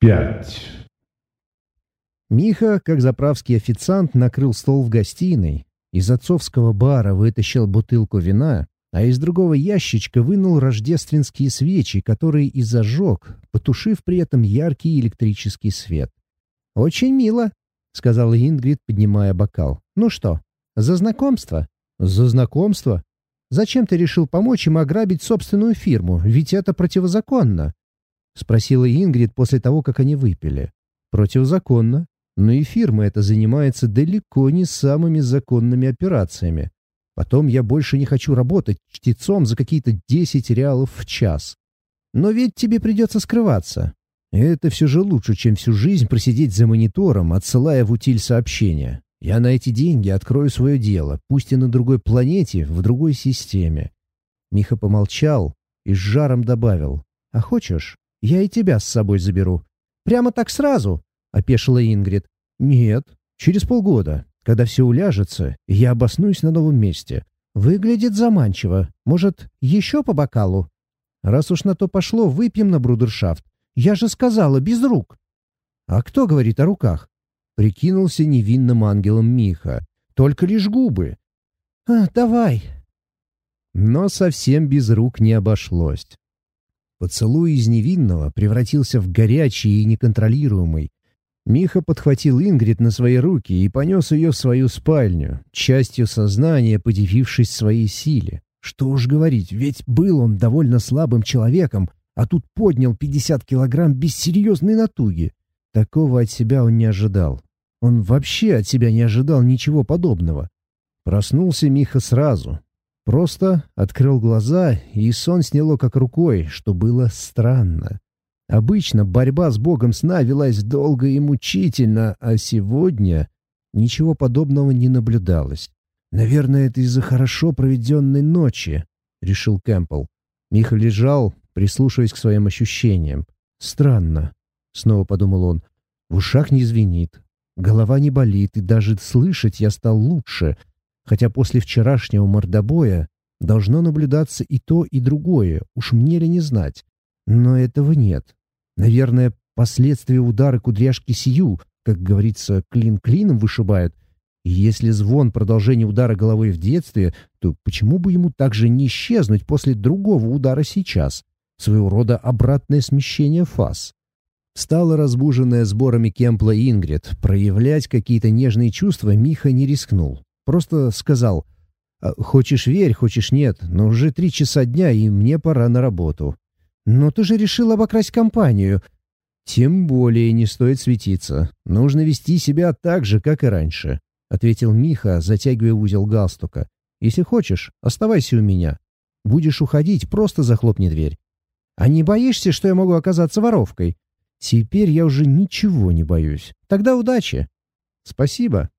Пять. Миха, как заправский официант, накрыл стол в гостиной. Из отцовского бара вытащил бутылку вина, а из другого ящичка вынул рождественские свечи, которые и зажег, потушив при этом яркий электрический свет. «Очень мило», — сказала Ингрид, поднимая бокал. «Ну что, за знакомство?» «За знакомство? Зачем ты решил помочь им ограбить собственную фирму? Ведь это противозаконно». — спросила Ингрид после того, как они выпили. «Противозаконно. Но и фирма эта занимается далеко не самыми законными операциями. Потом я больше не хочу работать чтецом за какие-то 10 реалов в час. Но ведь тебе придется скрываться. Это все же лучше, чем всю жизнь просидеть за монитором, отсылая в утиль сообщения. Я на эти деньги открою свое дело, пусть и на другой планете, в другой системе». Миха помолчал и с жаром добавил. «А хочешь, я и тебя с собой заберу. Прямо так сразу?» — опешила Ингрид. «Нет, через полгода, когда все уляжется, я обоснуюсь на новом месте. Выглядит заманчиво. Может, еще по бокалу?» «Раз уж на то пошло, выпьем на брудершафт. Я же сказала, без рук». «А кто говорит о руках?» Прикинулся невинным ангелом Миха. «Только лишь губы». «А, давай». Но совсем без рук не обошлось. Поцелуй из невинного превратился в горячий и неконтролируемый. Миха подхватил Ингрид на свои руки и понес ее в свою спальню, частью сознания подивившись своей силе. Что уж говорить, ведь был он довольно слабым человеком, а тут поднял 50 килограмм без серьезной натуги. Такого от себя он не ожидал. Он вообще от себя не ожидал ничего подобного. Проснулся Миха сразу, Просто открыл глаза, и сон сняло как рукой, что было странно. Обычно борьба с богом сна велась долго и мучительно, а сегодня ничего подобного не наблюдалось. «Наверное, это из-за хорошо проведенной ночи», — решил Кэмпбелл. Миха лежал, прислушиваясь к своим ощущениям. «Странно», — снова подумал он. «В ушах не звенит, голова не болит, и даже слышать я стал лучше, хотя после вчерашнего мордобоя должно наблюдаться и то, и другое, уж мне ли не знать. Но этого нет. Наверное, последствия удара кудряшки сию, как говорится, клин клином вышибают. И если звон продолжение удара головой в детстве, то почему бы ему также не исчезнуть после другого удара сейчас? Своего рода обратное смещение фаз. Стала разбуженная сборами Кемпла Ингрид. Проявлять какие-то нежные чувства Миха не рискнул. Просто сказал, «А, «Хочешь верь, хочешь нет, но уже три часа дня, и мне пора на работу». «Но ты же решил обокрасть компанию». «Тем более не стоит светиться. Нужно вести себя так же, как и раньше», — ответил Миха, затягивая узел галстука. «Если хочешь, оставайся у меня. Будешь уходить, просто захлопни дверь». «А не боишься, что я могу оказаться воровкой?» «Теперь я уже ничего не боюсь. Тогда удачи». «Спасибо»,